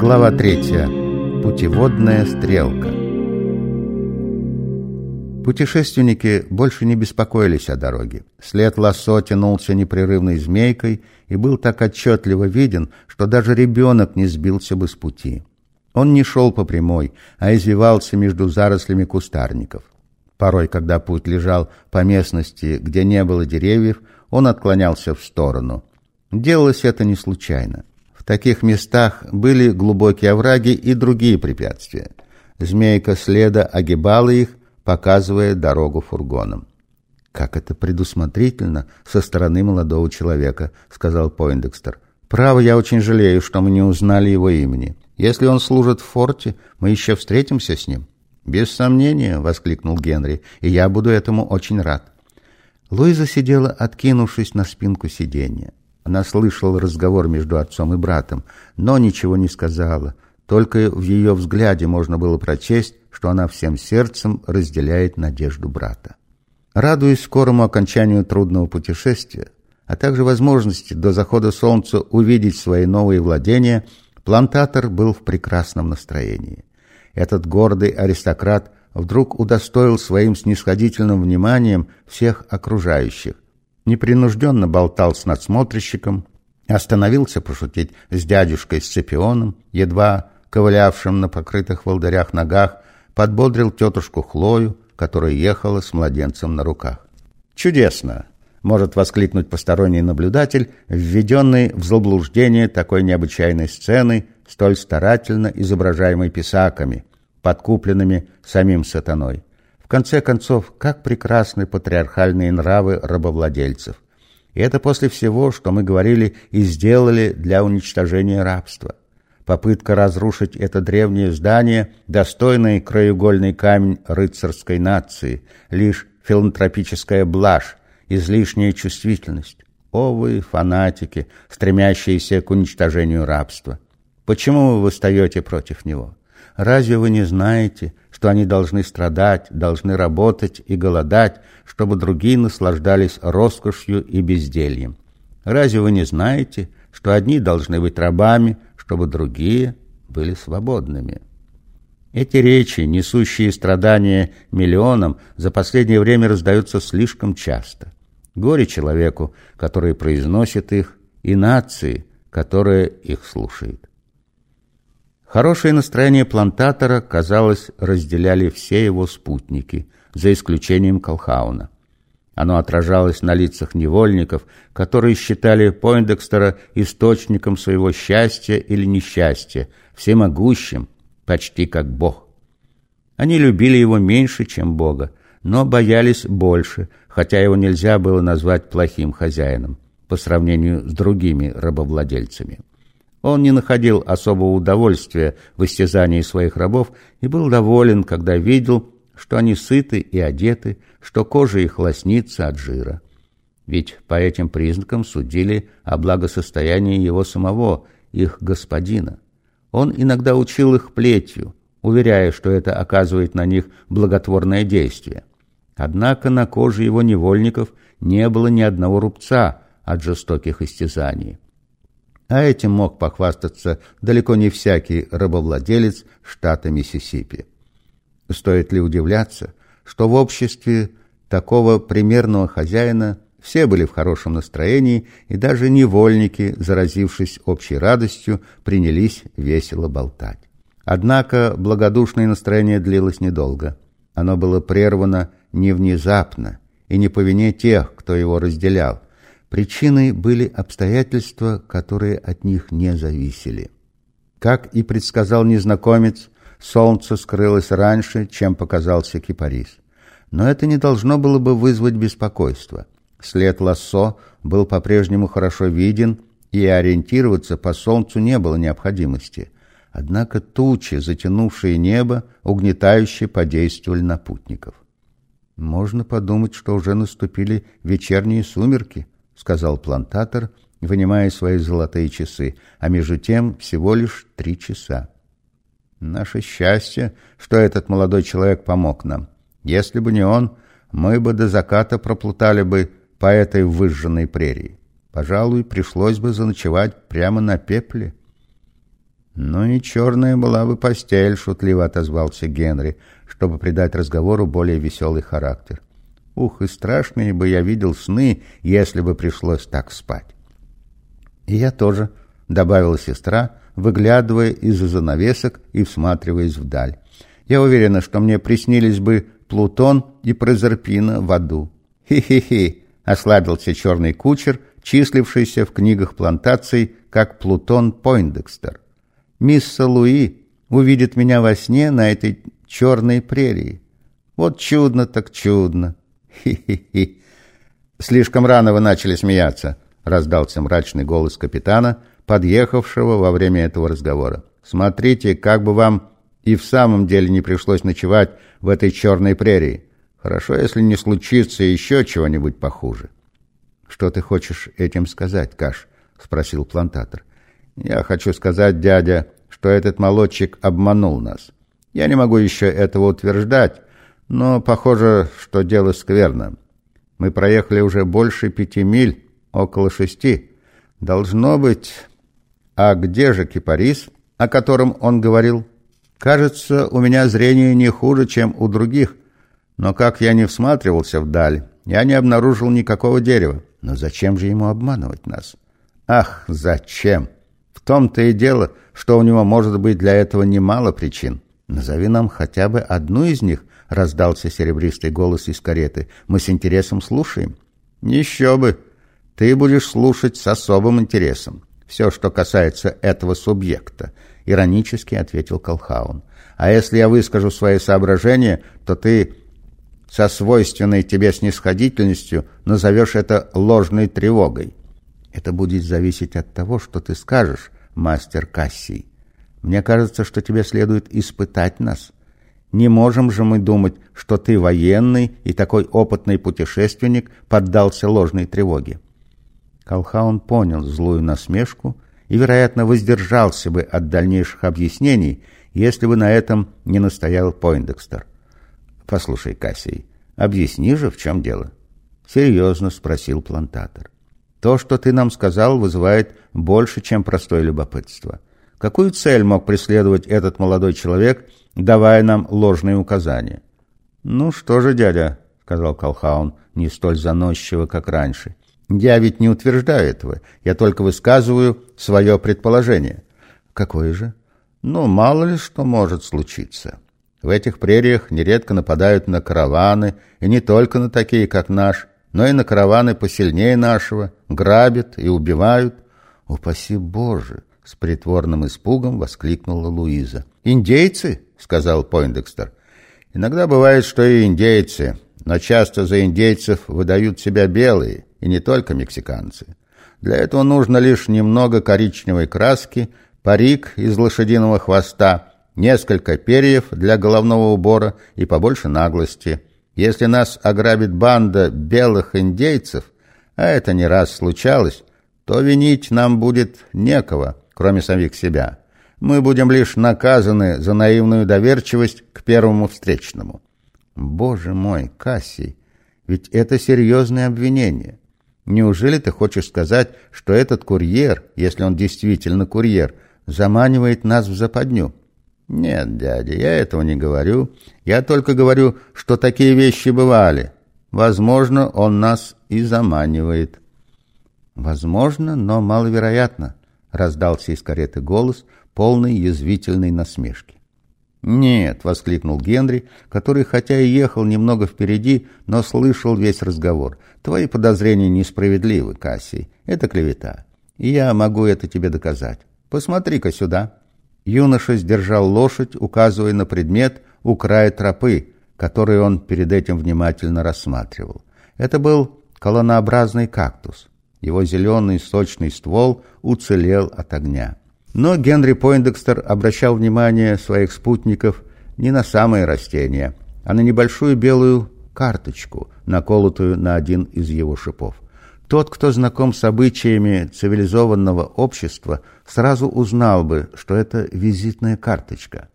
Глава третья. Путеводная стрелка. Путешественники больше не беспокоились о дороге. След лассо тянулся непрерывной змейкой и был так отчетливо виден, что даже ребенок не сбился бы с пути. Он не шел по прямой, а извивался между зарослями кустарников. Порой, когда путь лежал по местности, где не было деревьев, он отклонялся в сторону. Делалось это не случайно. Таких местах были глубокие овраги и другие препятствия. Змейка следа огибала их, показывая дорогу фургоном. «Как это предусмотрительно со стороны молодого человека», — сказал Пойндекстер. «Право, я очень жалею, что мы не узнали его имени. Если он служит в форте, мы еще встретимся с ним». «Без сомнения», — воскликнул Генри, — «и я буду этому очень рад». Луиза сидела, откинувшись на спинку сиденья. Она слышала разговор между отцом и братом, но ничего не сказала. Только в ее взгляде можно было прочесть, что она всем сердцем разделяет надежду брата. Радуясь скорому окончанию трудного путешествия, а также возможности до захода солнца увидеть свои новые владения, плантатор был в прекрасном настроении. Этот гордый аристократ вдруг удостоил своим снисходительным вниманием всех окружающих, непринужденно болтал с надсмотрщиком, остановился пошутить с дядюшкой Сципионом, едва ковылявшим на покрытых волдырях ногах, подбодрил тетушку Хлою, которая ехала с младенцем на руках. «Чудесно!» — может воскликнуть посторонний наблюдатель, введенный в заблуждение такой необычайной сцены, столь старательно изображаемой писаками, подкупленными самим сатаной. Конце концов, как прекрасны патриархальные нравы рабовладельцев. И это после всего, что мы говорили и сделали для уничтожения рабства. Попытка разрушить это древнее здание, достойный краеугольный камень рыцарской нации, лишь филантропическая блажь, излишняя чувствительность. О вы, фанатики, стремящиеся к уничтожению рабства! Почему вы восстаете против него? Разве вы не знаете, что они должны страдать, должны работать и голодать, чтобы другие наслаждались роскошью и бездельем? Разве вы не знаете, что одни должны быть рабами, чтобы другие были свободными. Эти речи, несущие страдания миллионам, за последнее время раздаются слишком часто. Горе человеку, который произносит их, и нации, которая их слушает. Хорошее настроение плантатора, казалось, разделяли все его спутники, за исключением Колхауна. Оно отражалось на лицах невольников, которые считали Пойндекстера источником своего счастья или несчастья, всемогущим, почти как Бог. Они любили его меньше, чем Бога, но боялись больше, хотя его нельзя было назвать плохим хозяином по сравнению с другими рабовладельцами. Он не находил особого удовольствия в истязании своих рабов и был доволен, когда видел, что они сыты и одеты, что кожа их лоснится от жира. Ведь по этим признакам судили о благосостоянии его самого, их господина. Он иногда учил их плетью, уверяя, что это оказывает на них благотворное действие. Однако на коже его невольников не было ни одного рубца от жестоких истязаний. А этим мог похвастаться далеко не всякий рабовладелец штата Миссисипи. Стоит ли удивляться, что в обществе такого примерного хозяина все были в хорошем настроении, и даже невольники, заразившись общей радостью, принялись весело болтать. Однако благодушное настроение длилось недолго. Оно было прервано не внезапно и не по вине тех, кто его разделял. Причиной были обстоятельства, которые от них не зависели. Как и предсказал незнакомец, солнце скрылось раньше, чем показался кипарис. Но это не должно было бы вызвать беспокойство. След лассо был по-прежнему хорошо виден, и ориентироваться по солнцу не было необходимости. Однако тучи, затянувшие небо, угнетающе подействовали на путников. «Можно подумать, что уже наступили вечерние сумерки», — сказал плантатор, вынимая свои золотые часы, а между тем всего лишь три часа. Наше счастье, что этот молодой человек помог нам. Если бы не он, мы бы до заката проплутали бы по этой выжженной прерии. Пожалуй, пришлось бы заночевать прямо на пепле. «Ну и черная была бы постель», — шутливо отозвался Генри, чтобы придать разговору более веселый характер. «Ух, и страшные бы я видел сны, если бы пришлось так спать». «И я тоже», — добавила сестра, выглядывая из-за занавесок и всматриваясь вдаль. «Я уверена, что мне приснились бы Плутон и Прозерпина в аду». «Хи-хи-хи», — ослабился черный кучер, числившийся в книгах плантаций как Плутон Пойндекстер. «Мисс Луи увидит меня во сне на этой черной прерии. Вот чудно так чудно. Хи-хи-хи». «Слишком рано вы начали смеяться», — раздался мрачный голос капитана, подъехавшего во время этого разговора. «Смотрите, как бы вам и в самом деле не пришлось ночевать в этой черной прерии. Хорошо, если не случится еще чего-нибудь похуже». «Что ты хочешь этим сказать, Каш?» — спросил плантатор. «Я хочу сказать, дядя, что этот молодчик обманул нас. Я не могу еще этого утверждать, но похоже, что дело скверно. Мы проехали уже больше пяти миль, около шести. Должно быть... А где же кипарис, о котором он говорил? Кажется, у меня зрение не хуже, чем у других. Но как я не всматривался вдаль, я не обнаружил никакого дерева. Но зачем же ему обманывать нас? Ах, зачем? В том-то и дело, что у него может быть для этого немало причин. Назови нам хотя бы одну из них, раздался серебристый голос из кареты. Мы с интересом слушаем. Еще бы. Ты будешь слушать с особым интересом. Все, что касается этого субъекта, иронически ответил Колхаун. А если я выскажу свои соображения, то ты со свойственной тебе снисходительностью назовешь это ложной тревогой. Это будет зависеть от того, что ты скажешь, мастер Кассий. Мне кажется, что тебе следует испытать нас. Не можем же мы думать, что ты военный и такой опытный путешественник поддался ложной тревоге. Колхаун понял злую насмешку и, вероятно, воздержался бы от дальнейших объяснений, если бы на этом не настоял Пойндекстер. «Послушай, Кассий, объясни же, в чем дело?» «Серьезно?» — спросил плантатор. «То, что ты нам сказал, вызывает больше, чем простое любопытство. Какую цель мог преследовать этот молодой человек, давая нам ложные указания?» «Ну что же, дядя», — сказал Колхаун, не столь заносчиво, как раньше, «я ведь не утверждаю этого, я только высказываю свое предположение». «Какое же?» «Ну, мало ли что может случиться». В этих прериях нередко нападают на караваны, и не только на такие, как наш, но и на караваны посильнее нашего, грабят и убивают. «Упаси Боже!» — с притворным испугом воскликнула Луиза. «Индейцы?» — сказал Пойндекстер. «Иногда бывает, что и индейцы, но часто за индейцев выдают себя белые, и не только мексиканцы. Для этого нужно лишь немного коричневой краски, парик из лошадиного хвоста — несколько перьев для головного убора и побольше наглости. Если нас ограбит банда белых индейцев, а это не раз случалось, то винить нам будет некого, кроме самих себя. Мы будем лишь наказаны за наивную доверчивость к первому встречному. Боже мой, Кассий, ведь это серьезное обвинение. Неужели ты хочешь сказать, что этот курьер, если он действительно курьер, заманивает нас в западню? «Нет, дядя, я этого не говорю. Я только говорю, что такие вещи бывали. Возможно, он нас и заманивает». «Возможно, но маловероятно», — раздался из кареты голос, полный язвительной насмешки. «Нет», — воскликнул Генри, который хотя и ехал немного впереди, но слышал весь разговор. «Твои подозрения несправедливы, Кассий. Это клевета. И я могу это тебе доказать. Посмотри-ка сюда». Юноша сдержал лошадь, указывая на предмет у края тропы, который он перед этим внимательно рассматривал. Это был колоннообразный кактус. Его зеленый сочный ствол уцелел от огня. Но Генри Пойндекстер обращал внимание своих спутников не на самые растения, а на небольшую белую карточку, наколотую на один из его шипов. Тот, кто знаком с обычаями цивилизованного общества, сразу узнал бы, что это визитная карточка.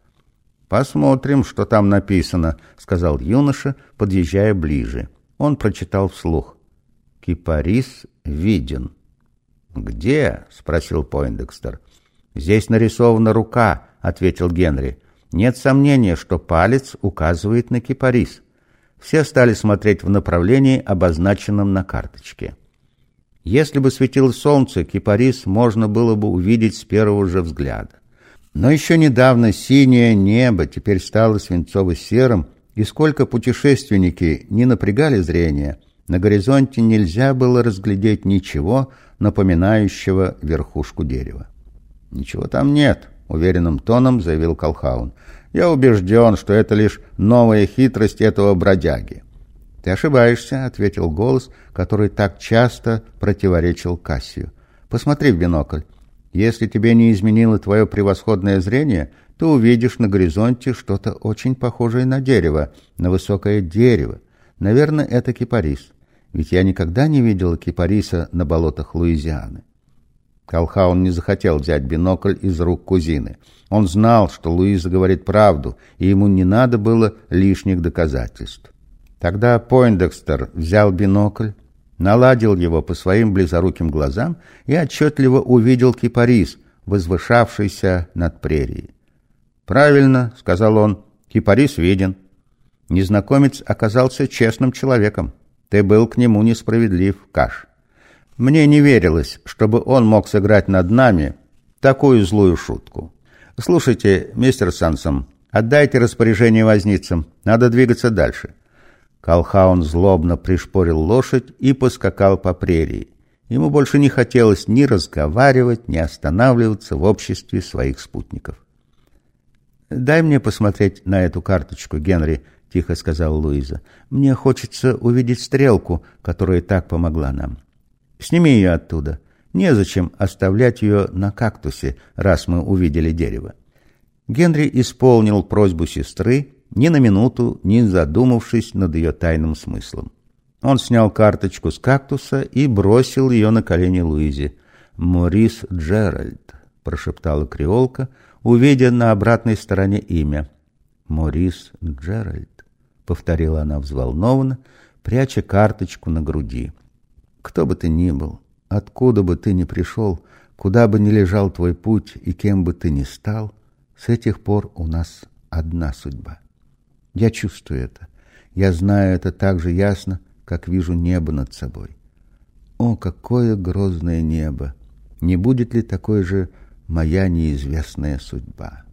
«Посмотрим, что там написано», — сказал юноша, подъезжая ближе. Он прочитал вслух. «Кипарис виден». «Где?» — спросил Пойндекстер. «Здесь нарисована рука», — ответил Генри. «Нет сомнения, что палец указывает на кипарис». Все стали смотреть в направлении, обозначенном на карточке. Если бы светило солнце, кипарис можно было бы увидеть с первого же взгляда. Но еще недавно синее небо теперь стало свинцово-серым, и сколько путешественники не напрягали зрение, на горизонте нельзя было разглядеть ничего, напоминающего верхушку дерева. «Ничего там нет», — уверенным тоном заявил Колхаун. «Я убежден, что это лишь новая хитрость этого бродяги». «Ты ошибаешься», — ответил голос, который так часто противоречил Кассию. «Посмотри в бинокль. Если тебе не изменило твое превосходное зрение, ты увидишь на горизонте что-то очень похожее на дерево, на высокое дерево. Наверное, это кипарис. Ведь я никогда не видел кипариса на болотах Луизианы. Колхаун не захотел взять бинокль из рук кузины. Он знал, что Луиза говорит правду, и ему не надо было лишних доказательств. Тогда Пойндекстер взял бинокль, наладил его по своим близоруким глазам и отчетливо увидел кипарис, возвышавшийся над прерией. «Правильно», — сказал он, — «кипарис виден». Незнакомец оказался честным человеком. Ты был к нему несправедлив, Каш. Мне не верилось, чтобы он мог сыграть над нами такую злую шутку. Слушайте, мистер Сансом, отдайте распоряжение возницам, надо двигаться дальше. Колхаун злобно пришпорил лошадь и поскакал по прерии. Ему больше не хотелось ни разговаривать, ни останавливаться в обществе своих спутников. «Дай мне посмотреть на эту карточку, Генри», — тихо сказала Луиза. «Мне хочется увидеть стрелку, которая так помогла нам. Сними ее оттуда. Незачем оставлять ее на кактусе, раз мы увидели дерево». Генри исполнил просьбу сестры ни на минуту не задумавшись над ее тайным смыслом. Он снял карточку с кактуса и бросил ее на колени Луизе. «Морис Джеральд», — прошептала креолка, увидя на обратной стороне имя. «Морис Джеральд», — повторила она взволнованно, пряча карточку на груди. «Кто бы ты ни был, откуда бы ты ни пришел, куда бы ни лежал твой путь и кем бы ты ни стал, с этих пор у нас одна судьба». Я чувствую это. Я знаю это так же ясно, как вижу небо над собой. О, какое грозное небо! Не будет ли такой же моя неизвестная судьба?»